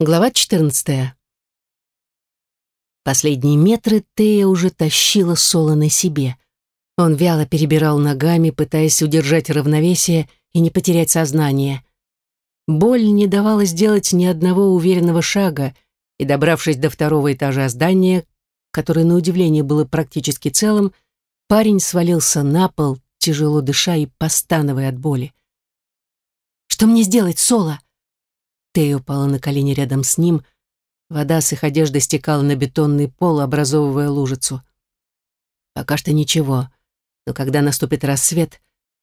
Глава 14. Последние метры Тея уже тащила Соло на себе. Он вяло перебирал ногами, пытаясь удержать равновесие и не потерять сознание. Боль не давала сделать ни одного уверенного шага, и, добравшись до второго этажа здания, которое, на удивление, было практически целым, парень свалился на пол, тяжело дыша и постановая от боли. «Что мне сделать, Соло?» Тея упала на колени рядом с ним. Вода с их одежды стекала на бетонный пол, образовывая лужицу. «Пока что ничего, но когда наступит рассвет,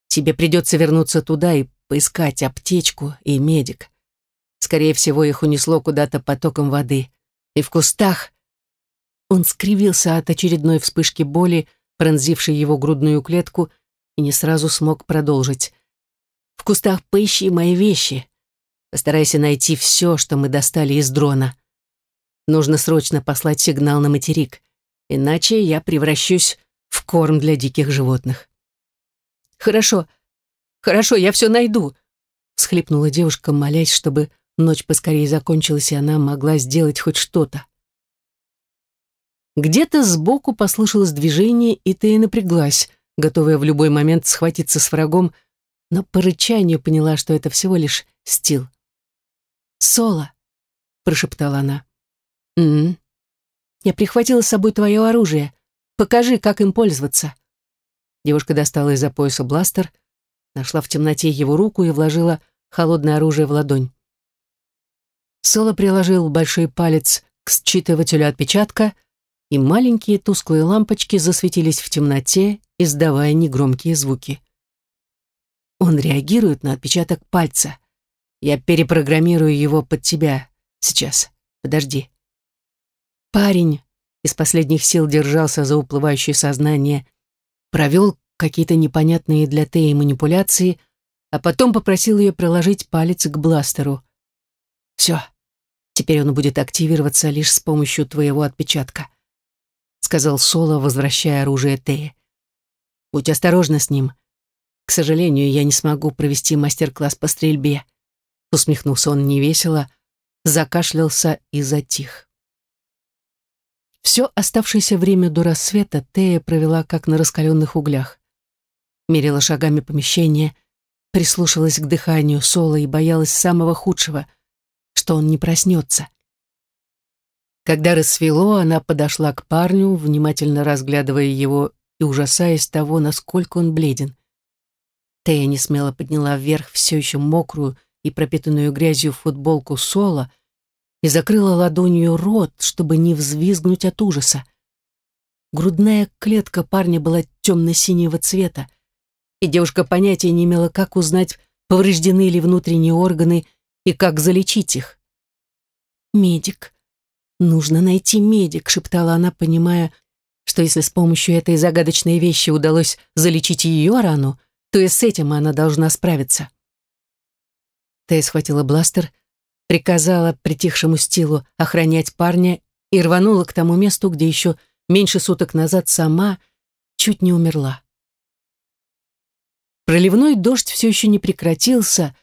тебе придется вернуться туда и поискать аптечку и медик. Скорее всего, их унесло куда-то потоком воды. И в кустах...» Он скривился от очередной вспышки боли, пронзившей его грудную клетку, и не сразу смог продолжить. «В кустах поищи мои вещи. Постарайся найти все, что мы достали из дрона. Нужно срочно послать сигнал на материк, иначе я превращусь в корм для диких животных. «Хорошо, хорошо, я все найду», — всхлипнула девушка, молясь, чтобы ночь поскорее закончилась, и она могла сделать хоть что-то. Где-то сбоку послышалось движение, и Тея напряглась, готовая в любой момент схватиться с врагом, но по рычанию поняла, что это всего лишь стил. «Соло», — прошептала она. «М-м. Я прихватила с собой твое оружие. Покажи, как им пользоваться». Девушка достала из-за пояса бластер, нашла в темноте его руку и вложила холодное оружие в ладонь. Соло приложил большой палец к считывателю отпечатка, и маленькие тусклые лампочки засветились в темноте, издавая негромкие звуки. Он реагирует на отпечаток пальца. Я перепрограммирую его под тебя сейчас. Подожди. Парень из последних сил держался за уплывающее сознание, провел какие-то непонятные для Теи манипуляции, а потом попросил ее приложить палец к бластеру. «Все, теперь он будет активироваться лишь с помощью твоего отпечатка», сказал Соло, возвращая оружие Теи. «Будь осторожна с ним. К сожалению, я не смогу провести мастер-класс по стрельбе усмехнулся он невесело, закашлялся и затих. Все оставшееся время до рассвета Тея провела как на раскаленных углях. Мерила шагами помещение, прислушалась к дыханию Сола и боялась самого худшего, что он не проснется. Когда рассвело, она подошла к парню, внимательно разглядывая его и ужасаясь того, насколько он бледен. Тея не смело подняла вверх все еще мокрую, и пропитанную грязью футболку Соло и закрыла ладонью рот, чтобы не взвизгнуть от ужаса. Грудная клетка парня была темно-синего цвета, и девушка понятия не имела, как узнать, повреждены ли внутренние органы и как залечить их. «Медик. Нужно найти медик», — шептала она, понимая, что если с помощью этой загадочной вещи удалось залечить ее рану, то и с этим она должна справиться. Тея схватила бластер, приказала притихшему стилу охранять парня и рванула к тому месту, где еще меньше суток назад сама чуть не умерла. Проливной дождь все еще не прекратился.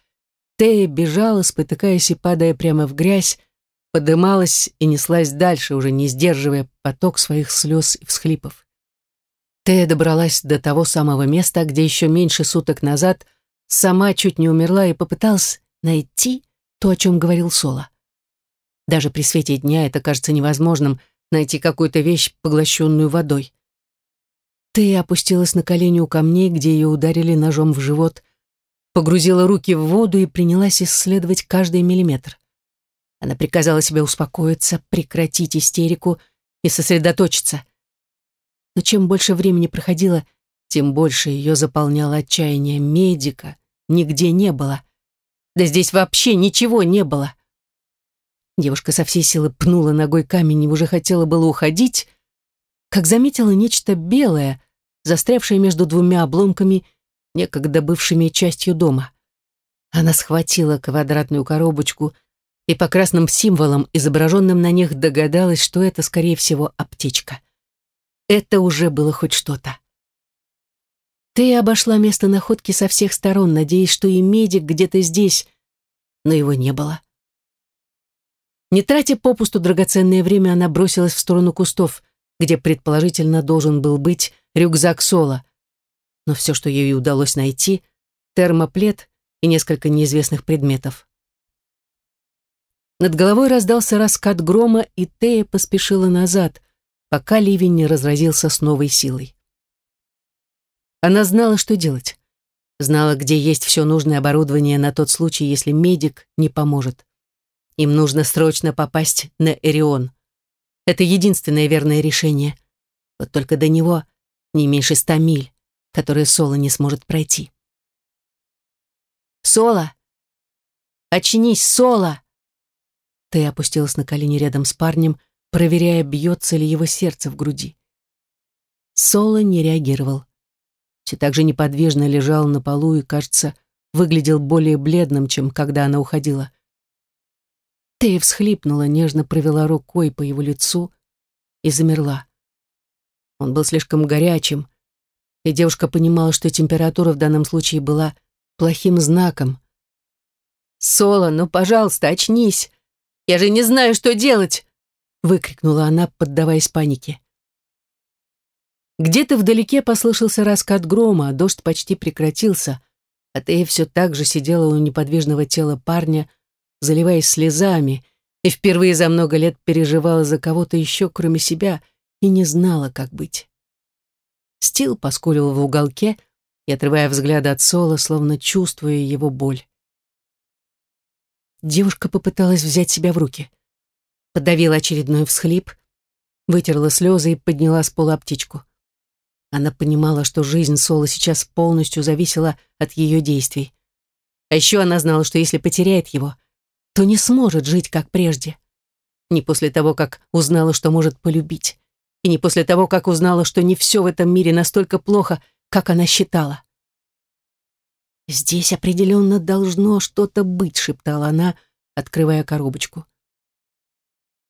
Тея бежала, спотыкаясь и падая прямо в грязь, подымалась и неслась дальше, уже не сдерживая поток своих слез и всхлипов. Тея добралась до того самого места, где еще меньше суток назад сама чуть не умерла и попыталась найти то, о чем говорил Соло. Даже при свете дня это кажется невозможным найти какую-то вещь, поглощенную водой. Ты опустилась на колени у камней, где ее ударили ножом в живот, погрузила руки в воду и принялась исследовать каждый миллиметр. Она приказала себе успокоиться, прекратить истерику и сосредоточиться. Но чем больше времени проходило, тем больше ее заполняло отчаяние медика. Нигде не было. Да здесь вообще ничего не было. Девушка со всей силы пнула ногой камень и уже хотела было уходить, как заметила нечто белое, застрявшее между двумя обломками, некогда бывшими частью дома. Она схватила квадратную коробочку и по красным символам, изображенным на них, догадалась, что это, скорее всего, аптечка. Это уже было хоть что-то. Ты обошла место находки со всех сторон, надеясь, что и медик где-то здесь, но его не было. Не тратя попусту драгоценное время, она бросилась в сторону кустов, где предположительно должен был быть рюкзак Сола. Но все, что ей удалось найти, термоплед и несколько неизвестных предметов. Над головой раздался раскат грома, и Тея поспешила назад, пока ливень не разразился с новой силой. Она знала, что делать. Знала, где есть все нужное оборудование на тот случай, если медик не поможет. Им нужно срочно попасть на Эрион. Это единственное верное решение. Вот только до него не меньше ста миль, которые Соло не сможет пройти. «Соло! Очнись, Соло!» Ты опустилась на колени рядом с парнем, проверяя, бьется ли его сердце в груди. Соло не реагировал. Все так же неподвижно лежал на полу и, кажется, выглядел более бледным, чем когда она уходила. Тея всхлипнула, нежно провела рукой по его лицу и замерла. Он был слишком горячим, и девушка понимала, что температура в данном случае была плохим знаком. «Соло, ну, пожалуйста, очнись! Я же не знаю, что делать!» выкрикнула она, поддаваясь панике. Где-то вдалеке послышался раскат грома, дождь почти прекратился, а Тея все так же сидела у неподвижного тела парня, заливаясь слезами, и впервые за много лет переживала за кого-то еще, кроме себя, и не знала, как быть. Стил поскулил в уголке и, отрывая взгляд от Сола, словно чувствуя его боль. Девушка попыталась взять себя в руки. Подавила очередной всхлип, вытерла слезы и подняла с пола птичку. Она понимала, что жизнь Сола сейчас полностью зависела от ее действий. А еще она знала, что если потеряет его, то не сможет жить как прежде. Не после того, как узнала, что может полюбить. И не после того, как узнала, что не все в этом мире настолько плохо, как она считала. «Здесь определенно должно что-то быть», — шептала она, открывая коробочку.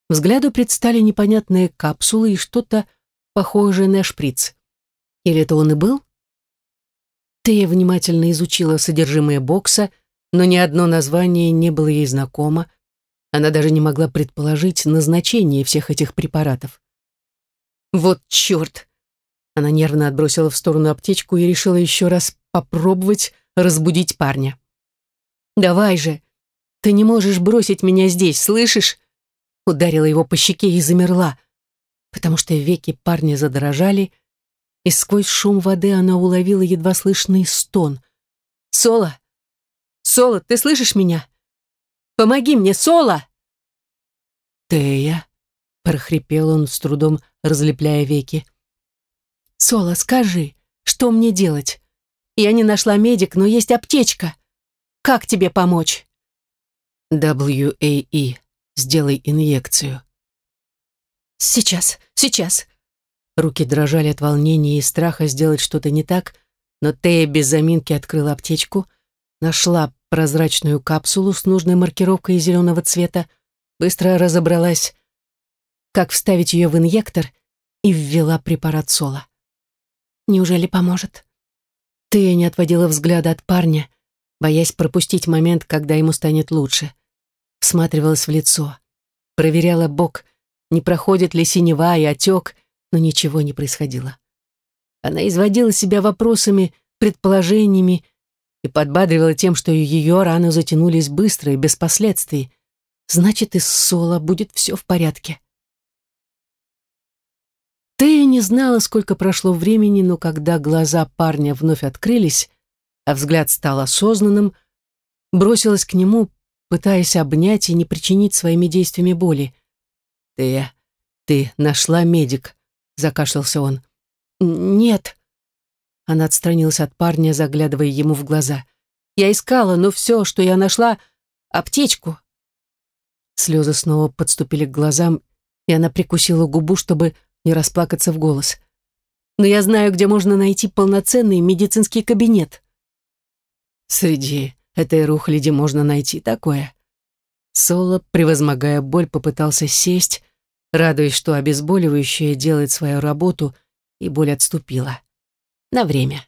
Взгляду предстали непонятные капсулы и что-то похожее на шприц. Или это он и был? Тея внимательно изучила содержимое бокса — но ни одно название не было ей знакомо. Она даже не могла предположить назначение всех этих препаратов. «Вот черт!» Она нервно отбросила в сторону аптечку и решила еще раз попробовать разбудить парня. «Давай же! Ты не можешь бросить меня здесь, слышишь?» Ударила его по щеке и замерла, потому что веки парня задрожали, и сквозь шум воды она уловила едва слышный стон. «Соло! Соло, ты слышишь меня? Помоги мне, Соло!» «Тея!» — прохрипел он, с трудом разлепляя веки. «Соло, скажи, что мне делать? Я не нашла медик, но есть аптечка. Как тебе помочь?» WAE. Сделай инъекцию. Сейчас, сейчас. Руки дрожали от волнения и страха сделать что-то не так, но Тея без заминки открыла аптечку — нашла прозрачную капсулу с нужной маркировкой зеленого цвета, быстро разобралась, как вставить ее в инъектор и ввела препарат Сола. Неужели поможет? Ты не отводила взгляда от парня, боясь пропустить момент, когда ему станет лучше. Всматривалась в лицо, проверяла бок, не проходит ли синева и отек, но ничего не происходило. Она изводила себя вопросами, предположениями и подбадривала тем, что ее раны затянулись быстро и без последствий. Значит, из Сола будет все в порядке. Тея не знала, сколько прошло времени, но когда глаза парня вновь открылись, а взгляд стал осознанным, бросилась к нему, пытаясь обнять и не причинить своими действиями боли. «Тея, ты нашла медик?» — закашлялся он. «Нет», она отстранилась от парня, заглядывая ему в глаза. «Я искала, но все, что я нашла — аптечку». Слезы снова подступили к глазам, и она прикусила губу, чтобы не расплакаться в голос. «Но я знаю, где можно найти полноценный медицинский кабинет». «Среди этой рухляди можно найти такое». Соло, превозмогая боль, попытался сесть, радуясь, что обезболивающее делает свою работу, и боль отступила. На время.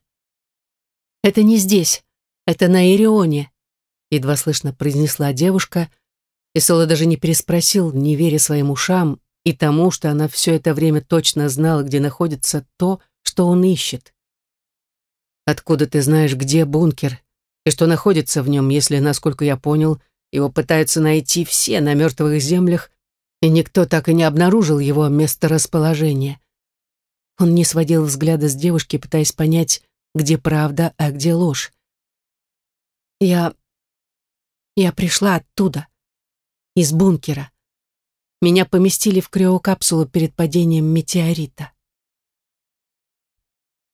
«Это не здесь, это на Ирионе», — едва слышно произнесла девушка, И Соло даже не переспросил, не веря своим ушам и тому, что она все это время точно знала, где находится то, что он ищет. «Откуда ты знаешь, где бункер и что находится в нем, если, насколько я понял, его пытаются найти все на мертвых землях, и никто так и не обнаружил его месторасположение?» Он не сводил взгляда с девушки, пытаясь понять, где правда, а где ложь. «Я... я пришла оттуда, из бункера. Меня поместили в криокапсулу перед падением метеорита.